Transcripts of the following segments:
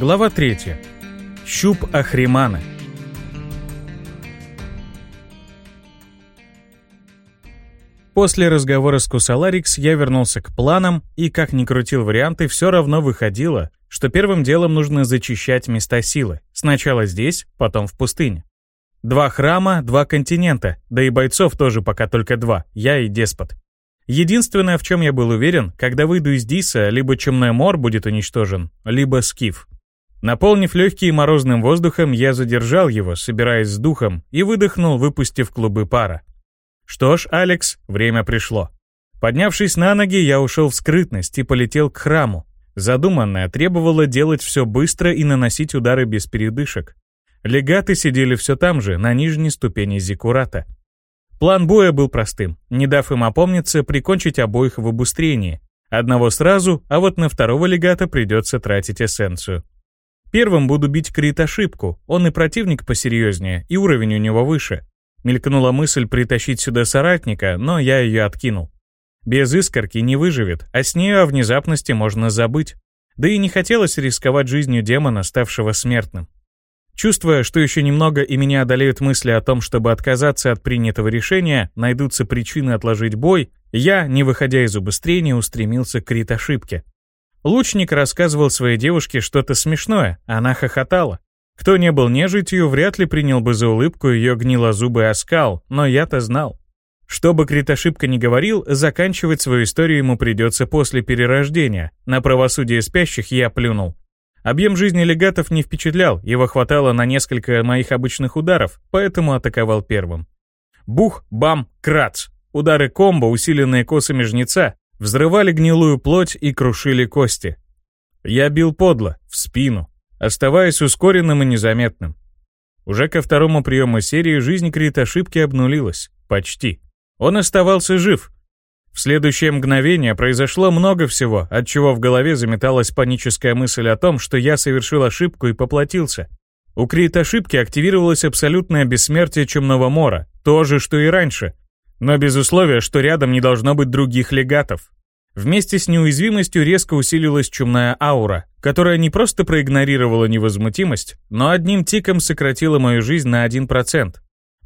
Глава 3. Щуп Ахримана. После разговора с Кусаларикс я вернулся к планам, и как ни крутил варианты, все равно выходило, что первым делом нужно зачищать места силы. Сначала здесь, потом в пустыне. Два храма, два континента, да и бойцов тоже пока только два, я и деспот. Единственное, в чем я был уверен, когда выйду из Диса, либо Чумной Мор будет уничтожен, либо Скиф. Наполнив легкие морозным воздухом, я задержал его, собираясь с духом, и выдохнул, выпустив клубы пара. Что ж, Алекс, время пришло. Поднявшись на ноги, я ушел в скрытность и полетел к храму. Задуманное требовало делать все быстро и наносить удары без передышек. Легаты сидели все там же, на нижней ступени зиккурата. План боя был простым, не дав им опомниться, прикончить обоих в обустрении. Одного сразу, а вот на второго легата придется тратить эссенцию. Первым буду бить Крит ошибку, он и противник посерьезнее, и уровень у него выше. Мелькнула мысль притащить сюда соратника, но я ее откинул. Без искорки не выживет, а с ней о внезапности можно забыть. Да и не хотелось рисковать жизнью демона, ставшего смертным. Чувствуя, что еще немного и меня одолеют мысли о том, чтобы отказаться от принятого решения, найдутся причины отложить бой, я, не выходя из убыстрения, устремился к крит ошибке. Лучник рассказывал своей девушке что-то смешное, она хохотала. Кто не был нежитью, вряд ли принял бы за улыбку ее гнилозубый оскал, но я-то знал. Что бы Крит ошибка ни говорил, заканчивать свою историю ему придется после перерождения. На правосудие спящих я плюнул. Объем жизни легатов не впечатлял, его хватало на несколько моих обычных ударов, поэтому атаковал первым. Бух, бам, крац. Удары комбо, усиленные косами жнеца, взрывали гнилую плоть и крушили кости. Я бил подло, в спину, оставаясь ускоренным и незаметным. Уже ко второму приему серии жизнь Крит ошибки обнулилась. Почти. Он оставался жив. В следующее мгновение произошло много всего, от чего в голове заметалась паническая мысль о том, что я совершил ошибку и поплатился. У Крит ошибки активировалось абсолютное бессмертие Чумного Мора, то же, что и раньше, но без условия, что рядом не должно быть других легатов. Вместе с неуязвимостью резко усилилась чумная аура, которая не просто проигнорировала невозмутимость, но одним тиком сократила мою жизнь на 1%.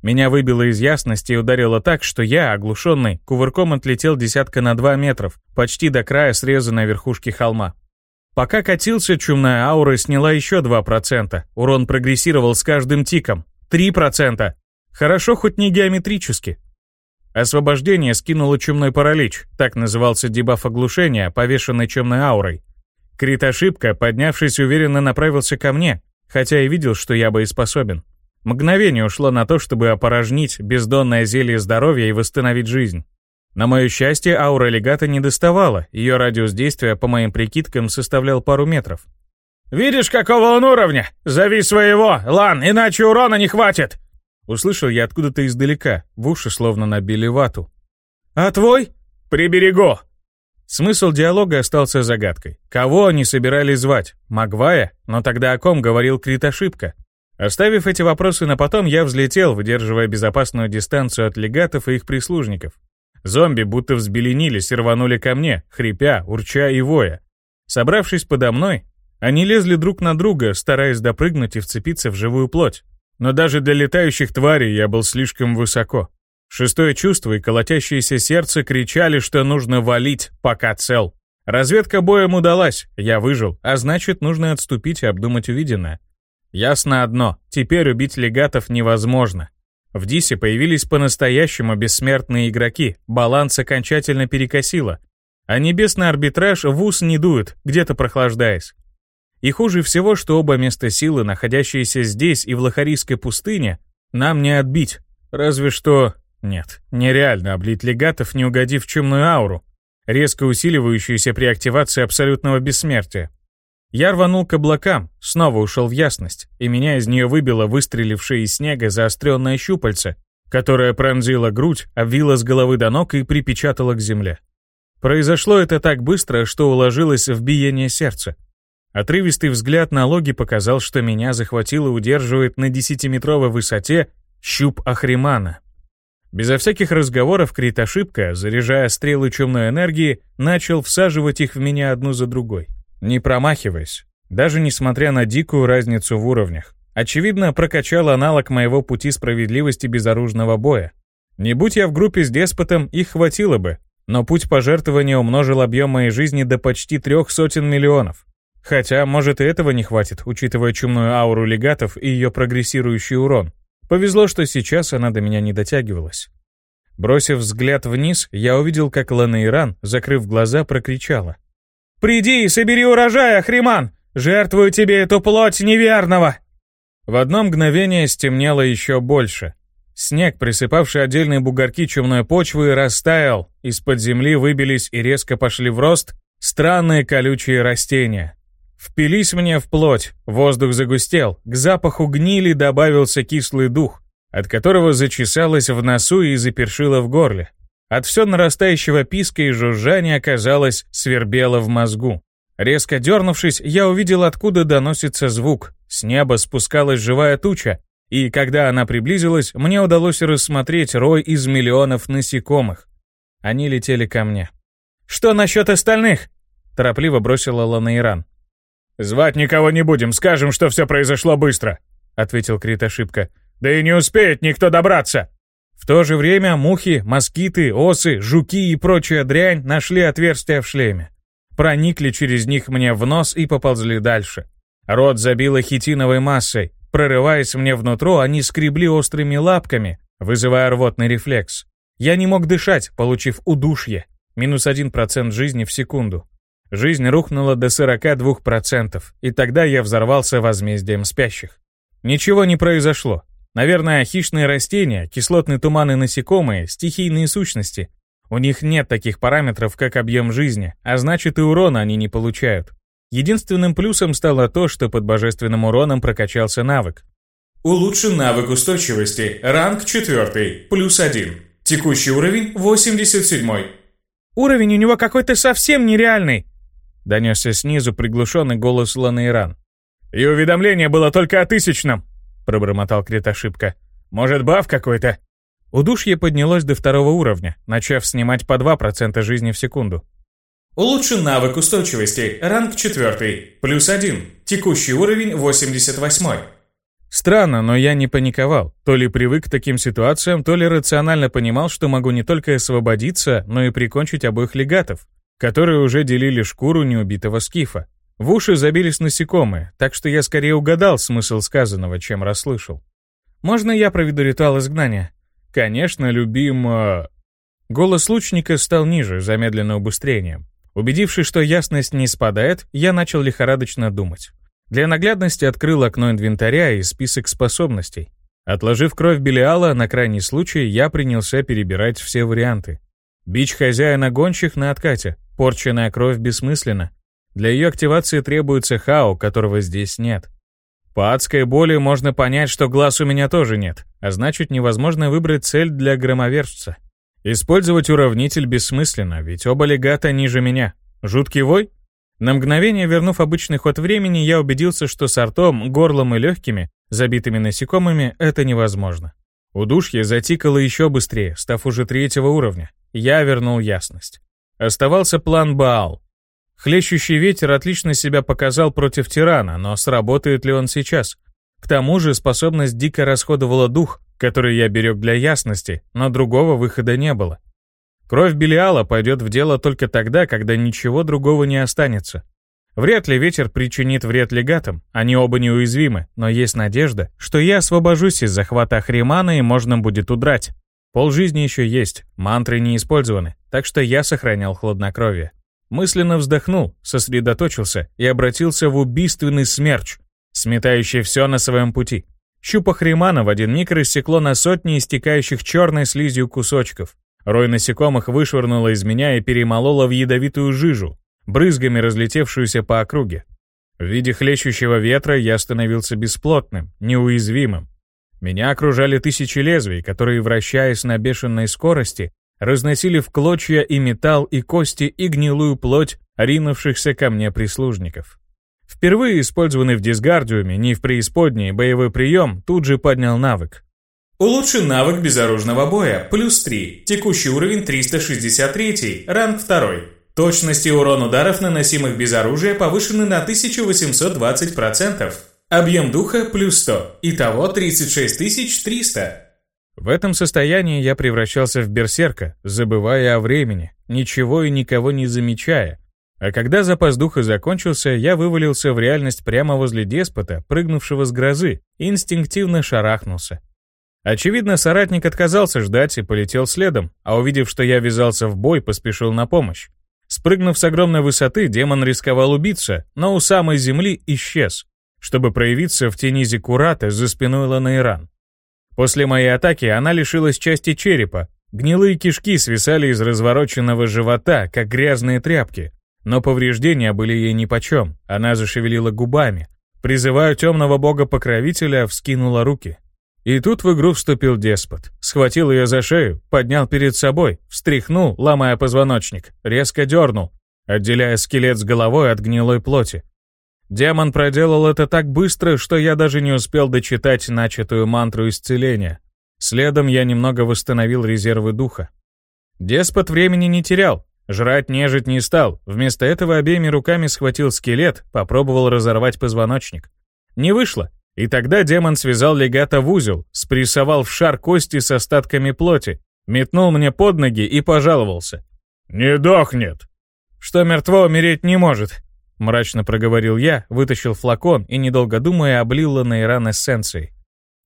Меня выбило из ясности и ударило так, что я, оглушенный, кувырком отлетел десятка на 2 метров, почти до края срезанной верхушки холма. Пока катился, чумная аура сняла еще 2%. Урон прогрессировал с каждым тиком. 3%. Хорошо хоть не геометрически. Освобождение скинуло чумной паралич, так назывался дебаф оглушения, повешенный чумной аурой. Крит ошибка, поднявшись, уверенно направился ко мне, хотя и видел, что я бы и способен. Мгновение ушло на то, чтобы опорожнить бездонное зелье здоровья и восстановить жизнь. На мое счастье, аура легата не доставала, ее радиус действия, по моим прикидкам, составлял пару метров. «Видишь, какого он уровня? Зови своего, Лан, иначе урона не хватит!» Услышал я откуда-то издалека, в уши словно набили вату. «А твой?» «Приберегу!» Смысл диалога остался загадкой. Кого они собирались звать? Магвая? Но тогда о ком говорил Крит ошибка? Оставив эти вопросы на потом, я взлетел, выдерживая безопасную дистанцию от легатов и их прислужников. Зомби будто взбеленились и рванули ко мне, хрипя, урча и воя. Собравшись подо мной, они лезли друг на друга, стараясь допрыгнуть и вцепиться в живую плоть. Но даже для летающих тварей я был слишком высоко. Шестое чувство и колотящееся сердце кричали, что нужно валить, пока цел. Разведка боем удалась, я выжил, а значит, нужно отступить и обдумать увиденное. Ясно одно, теперь убить легатов невозможно. В Дисе появились по-настоящему бессмертные игроки, баланс окончательно перекосило. А небесный арбитраж в ус не дует, где-то прохлаждаясь. И хуже всего, что оба места силы, находящиеся здесь и в Лохарийской пустыне, нам не отбить. Разве что... Нет, нереально облить легатов, не угодив чумную ауру, резко усиливающуюся при активации абсолютного бессмертия. Я рванул к облакам, снова ушел в ясность, и меня из нее выбило выстрелившее из снега заостренное щупальце, которое пронзило грудь, обвило с головы до ног и припечатало к земле. Произошло это так быстро, что уложилось в биение сердца. Отрывистый взгляд на логи показал, что меня захватило и удерживает на десятиметровой высоте щуп Ахримана. Безо всяких разговоров Крит ошибка, заряжая стрелы чумной энергии, начал всаживать их в меня одну за другой. Не промахиваясь. даже несмотря на дикую разницу в уровнях. Очевидно, прокачал аналог моего пути справедливости безоружного боя. Не будь я в группе с деспотом, их хватило бы, но путь пожертвования умножил объем моей жизни до почти трех сотен миллионов. Хотя, может, и этого не хватит, учитывая чумную ауру легатов и ее прогрессирующий урон. Повезло, что сейчас она до меня не дотягивалась. Бросив взгляд вниз, я увидел, как Ланейран, закрыв глаза, прокричала. «Приди и собери урожай, Ахриман! Жертвую тебе эту плоть неверного!» В одно мгновение стемнело еще больше. Снег, присыпавший отдельные бугорки чумной почвы, растаял, из-под земли выбились и резко пошли в рост странные колючие растения. Впились мне в плоть, воздух загустел, к запаху гнили добавился кислый дух, от которого зачесалось в носу и запершило в горле. От все нарастающего писка и жужжания, казалось, свербело в мозгу. Резко дернувшись, я увидел, откуда доносится звук. С неба спускалась живая туча, и когда она приблизилась, мне удалось рассмотреть рой из миллионов насекомых. Они летели ко мне. «Что насчет остальных?» — торопливо бросила Ланаиран. «Звать никого не будем, скажем, что все произошло быстро», — ответил Крит ошибка. «Да и не успеет никто добраться!» В то же время мухи, москиты, осы, жуки и прочая дрянь нашли отверстия в шлеме. Проникли через них мне в нос и поползли дальше. Рот забило хитиновой массой. Прорываясь мне внутрь, они скребли острыми лапками, вызывая рвотный рефлекс. Я не мог дышать, получив удушье. Минус один процент жизни в секунду. Жизнь рухнула до 42%, и тогда я взорвался возмездием спящих. Ничего не произошло. Наверное, хищные растения, кислотные туманы насекомые, стихийные сущности. У них нет таких параметров, как объем жизни, а значит и урона они не получают. Единственным плюсом стало то, что под божественным уроном прокачался навык. Улучшен навык устойчивости, ранг 4, плюс 1. Текущий уровень 87. Уровень у него какой-то совсем нереальный, Донесся снизу приглушенный голос Ланейран. «И уведомление было только о тысячном!» Пробормотал Крит ошибка. «Может, баф какой-то?» Удушье поднялось до второго уровня, начав снимать по 2% жизни в секунду. Улучшен навык устойчивости, ранг 4, плюс 1, текущий уровень 88. Странно, но я не паниковал. То ли привык к таким ситуациям, то ли рационально понимал, что могу не только освободиться, но и прикончить обоих легатов которые уже делили шкуру неубитого скифа. В уши забились насекомые, так что я скорее угадал смысл сказанного, чем расслышал. «Можно я проведу ритуал изгнания?» «Конечно, любим...» Голос лучника стал ниже, замедленно убыстрением. Убедившись, что ясность не спадает, я начал лихорадочно думать. Для наглядности открыл окно инвентаря и список способностей. Отложив кровь Белиала, на крайний случай я принялся перебирать все варианты. Бич хозяина гонщик на откате. Порченная кровь бессмысленна. Для ее активации требуется хао, которого здесь нет. По адской боли можно понять, что глаз у меня тоже нет, а значит невозможно выбрать цель для громовержца. Использовать уравнитель бессмысленно, ведь оба легата ниже меня. Жуткий вой? На мгновение вернув обычный ход времени, я убедился, что с ртом, горлом и легкими, забитыми насекомыми, это невозможно. Удушье затикало еще быстрее, став уже третьего уровня. Я вернул ясность. Оставался план Баал. Хлещущий ветер отлично себя показал против тирана, но сработает ли он сейчас? К тому же способность дико расходовала дух, который я берег для ясности, но другого выхода не было. Кровь Белиала пойдет в дело только тогда, когда ничего другого не останется. Вряд ли ветер причинит вред легатам, они оба неуязвимы, но есть надежда, что я освобожусь из захвата Ахримана и можно будет удрать. Пол жизни еще есть, мантры не использованы, так что я сохранял хладнокровие. Мысленно вздохнул, сосредоточился и обратился в убийственный смерч, сметающий все на своем пути. Щупа Хримана в один миг рассекло на сотни истекающих черной слизью кусочков. Рой насекомых вышвырнуло из меня и перемололо в ядовитую жижу, брызгами разлетевшуюся по округе. В виде хлещущего ветра я становился бесплотным, неуязвимым. Меня окружали тысячи лезвий, которые, вращаясь на бешеной скорости, разносили в клочья и металл, и кости, и гнилую плоть ринувшихся ко мне прислужников. Впервые использованный в дисгардиуме, не в преисподней, боевой прием тут же поднял навык. Улучшен навык безоружного боя, плюс 3, текущий уровень 363, ранг 2. Точность и урон ударов, наносимых без оружия, повышены на 1820%. Объем духа плюс 100. Итого 36300. В этом состоянии я превращался в берсерка, забывая о времени, ничего и никого не замечая. А когда запас духа закончился, я вывалился в реальность прямо возле деспота, прыгнувшего с грозы, инстинктивно шарахнулся. Очевидно, соратник отказался ждать и полетел следом, а увидев, что я ввязался в бой, поспешил на помощь. Спрыгнув с огромной высоты, демон рисковал убиться, но у самой земли исчез, чтобы проявиться в тени Зикурата за спиной Ланаиран. После моей атаки она лишилась части черепа, гнилые кишки свисали из развороченного живота, как грязные тряпки, но повреждения были ей нипочем, она зашевелила губами. Призывая темного бога-покровителя, вскинула руки. И тут в игру вступил деспот. Схватил ее за шею, поднял перед собой, встряхнул, ломая позвоночник, резко дернул, отделяя скелет с головой от гнилой плоти. Демон проделал это так быстро, что я даже не успел дочитать начатую мантру исцеления. Следом я немного восстановил резервы духа. Деспот времени не терял, жрать нежить не стал, вместо этого обеими руками схватил скелет, попробовал разорвать позвоночник. Не вышло, и тогда демон связал легата в узел, спрессовал в шар кости с остатками плоти, метнул мне под ноги и пожаловался. «Не дохнет!» «Что мертво умереть не может», — мрачно проговорил я, вытащил флакон и, недолго думая, облил на Иран эссенцией.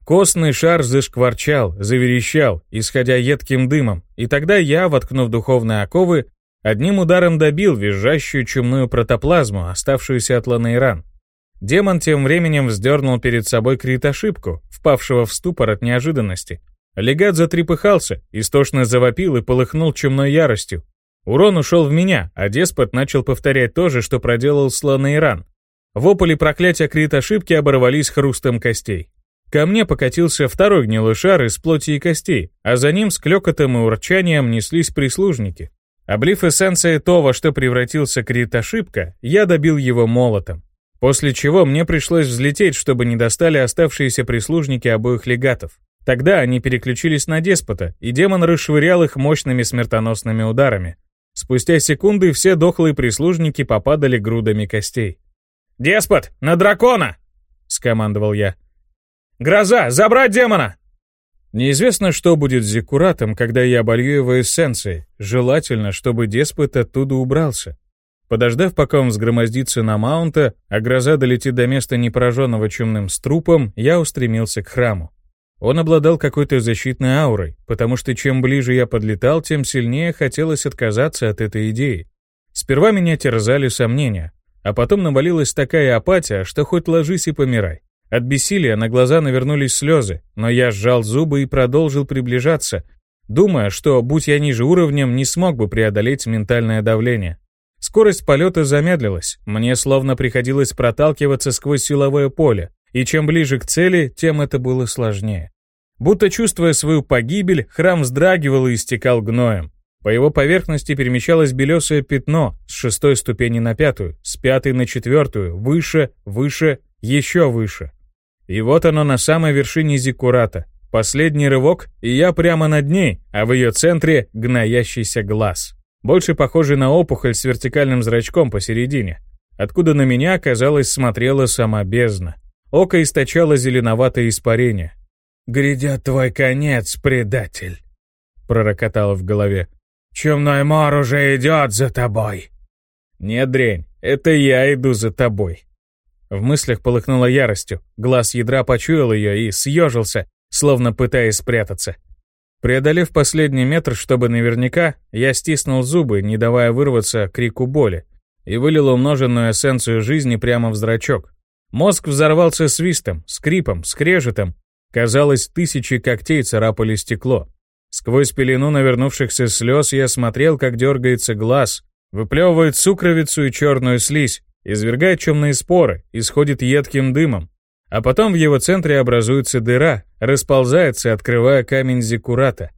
Костный шар зашкварчал, заверещал, исходя едким дымом, и тогда я, воткнув духовные оковы, одним ударом добил визжащую чумную протоплазму, оставшуюся от Ланейран. Демон тем временем вздернул перед собой крит-ошибку, впавшего в ступор от неожиданности. Легат затрепыхался, истошно завопил и полыхнул чумной яростью. Урон ушел в меня, а деспот начал повторять то же, что проделал Сланейран. Вопль и проклятия крит-ошибки оборвались хрустом костей. Ко мне покатился второй гнилой шар из плоти и костей, а за ним с клёкотом и урчанием неслись прислужники. Облив эссенцией то, во что превратился крит-ошибка, я добил его молотом. После чего мне пришлось взлететь, чтобы не достали оставшиеся прислужники обоих легатов. Тогда они переключились на деспота, и демон расшвырял их мощными смертоносными ударами. Спустя секунды все дохлые прислужники попадали грудами костей. «Деспот, на дракона!» — скомандовал я. «Гроза, забрать демона!» Неизвестно, что будет с Зекуратом, когда я оболью его эссенцией. Желательно, чтобы деспот оттуда убрался. Подождав, пока он взгромоздится на маунта, а гроза долетит до места непораженного чумным струпом, я устремился к храму. Он обладал какой-то защитной аурой, потому что чем ближе я подлетал, тем сильнее хотелось отказаться от этой идеи. Сперва меня терзали сомнения, а потом навалилась такая апатия, что хоть ложись и помирай. От бессилия на глаза навернулись слезы, но я сжал зубы и продолжил приближаться, думая, что, будь я ниже уровнем, не смог бы преодолеть ментальное давление. Скорость полета замедлилась, мне словно приходилось проталкиваться сквозь силовое поле, и чем ближе к цели, тем это было сложнее. Будто чувствуя свою погибель, храм вздрагивал и истекал гноем. По его поверхности перемещалось белесое пятно с шестой ступени на пятую, с пятой на четвертую, выше, выше, еще выше. И вот оно на самой вершине Зиккурата. Последний рывок, и я прямо над ней, а в ее центре гноящийся глаз больше похожий на опухоль с вертикальным зрачком посередине, откуда на меня, казалось, смотрела сама бездна. Око источало зеленоватое испарение. «Грядет твой конец, предатель!» — пророкотало в голове. «Чумной мор уже идет за тобой!» «Нет, дрень, это я иду за тобой!» В мыслях полыхнула яростью, глаз ядра почуял ее и съежился, словно пытаясь спрятаться. Преодолев последний метр, чтобы наверняка, я стиснул зубы, не давая вырваться крику боли, и вылил умноженную эссенцию жизни прямо в зрачок. Мозг взорвался свистом, скрипом, скрежетом. Казалось, тысячи когтей царапали стекло. Сквозь пелену навернувшихся слез я смотрел, как дергается глаз, выплевывает сукровицу и черную слизь, извергает темные споры, исходит едким дымом. А потом в его центре образуется дыра, расползается, открывая камень зиккурата.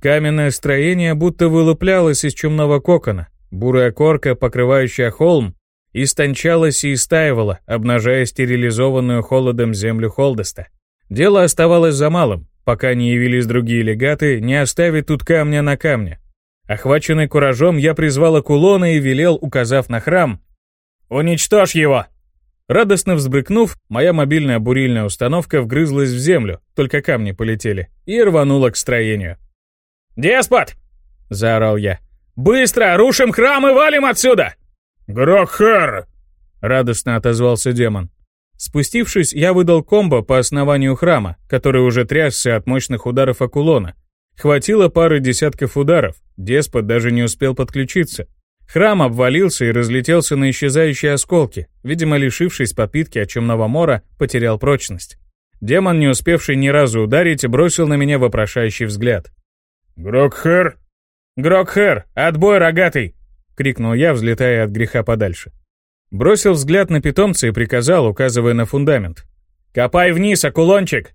Каменное строение будто вылуплялось из чумного кокона. Бурая корка, покрывающая холм, истончалась и истаивала, обнажая стерилизованную холодом землю Холдеста. Дело оставалось за малым, пока не явились другие легаты, не оставить тут камня на камне. Охваченный куражом, я призвал Акулона и велел, указав на храм, «Уничтожь его!» Радостно взбрыкнув, моя мобильная бурильная установка вгрызлась в землю, только камни полетели, и рванула к строению. «Деспот!» — заорал я. «Быстро! Рушим храм и валим отсюда!» «Грохер!» — радостно отозвался демон. Спустившись, я выдал комбо по основанию храма, который уже трясся от мощных ударов Акулона. Хватило пары десятков ударов, деспот даже не успел подключиться. Храм обвалился и разлетелся на исчезающие осколки, видимо, лишившись подпитки от Чумного Мора, потерял прочность. Демон, не успевший ни разу ударить, бросил на меня вопрошающий взгляд. «Грокхер?» «Грокхер! Отбой, рогатый!» — крикнул я, взлетая от греха подальше. Бросил взгляд на питомца и приказал, указывая на фундамент. «Копай вниз, акулончик!»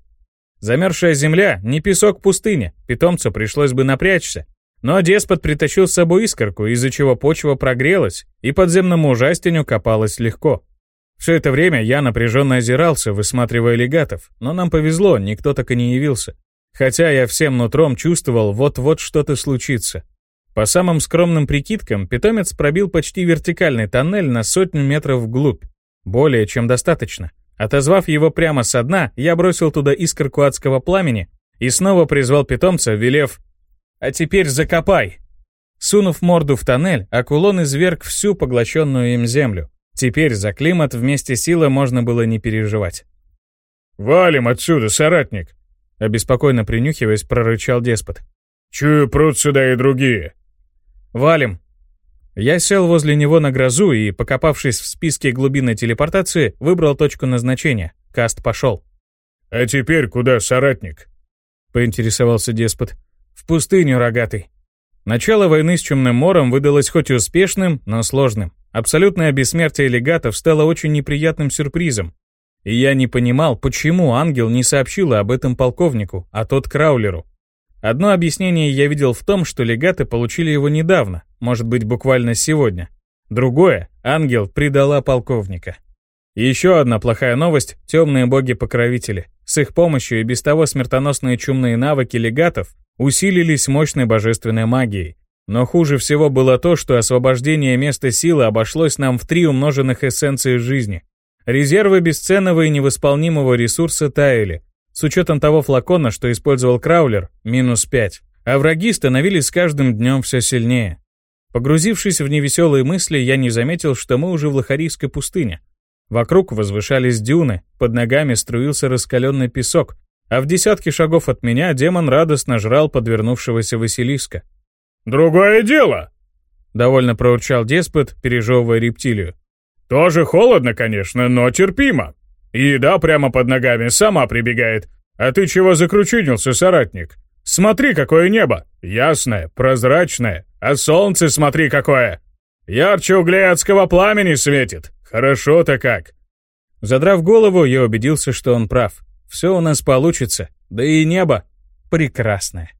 Замерзшая земля — не песок пустыни, питомцу пришлось бы напрячься, но деспот притащил с собой искорку, из-за чего почва прогрелась, и подземному ужастеню копалось легко. Все это время я напряженно озирался, высматривая легатов, но нам повезло, никто так и не явился. Хотя я всем нутром чувствовал, вот-вот что-то случится. По самым скромным прикидкам, питомец пробил почти вертикальный тоннель на сотню метров вглубь. Более чем достаточно. Отозвав его прямо со дна, я бросил туда искорку адского пламени и снова призвал питомца, велев а теперь закопай!» Сунув морду в тоннель, Акулон изверг всю поглощенную им землю. Теперь за климат вместе силы можно было не переживать. «Валим отсюда, соратник!» Обеспокоенно принюхиваясь, прорычал деспот. «Чую, прут сюда и другие!» «Валим!» Я сел возле него на грозу и, покопавшись в списке глубинной телепортации, выбрал точку назначения. Каст пошел. «А теперь куда, соратник?» — поинтересовался деспот. В пустыню, рогатый. Начало войны с Чумным мором выдалось хоть и успешным, но сложным. Абсолютное бессмертие легатов стало очень неприятным сюрпризом. И я не понимал, почему ангел не сообщил об этом полковнику, а тот Краулеру. Одно объяснение я видел в том, что легаты получили его недавно, может быть, буквально сегодня. Другое — ангел предала полковника. Еще одна плохая новость — темные боги-покровители. С их помощью и без того смертоносные чумные навыки легатов усилились мощной божественной магией. Но хуже всего было то, что освобождение места силы обошлось нам в три умноженных эссенции жизни. Резервы бесценного и невосполнимого ресурса таяли. С учетом того флакона, что использовал Краулер, минус 5. А враги становились с каждым днем все сильнее. Погрузившись в невеселые мысли, я не заметил, что мы уже в Лохарийской пустыне. Вокруг возвышались дюны, под ногами струился раскаленный песок, а в десятке шагов от меня демон радостно жрал подвернувшегося Василиска. «Другое дело!» — довольно проурчал деспот, пережевывая рептилию. «Тоже холодно, конечно, но терпимо. Еда прямо под ногами сама прибегает. А ты чего закручинился, соратник? Смотри, какое небо! Ясное, прозрачное. А солнце смотри какое! Ярче углей адского пламени светит. Хорошо-то как!» Задрав голову, я убедился, что он прав. Все у нас получится, да и небо прекрасное.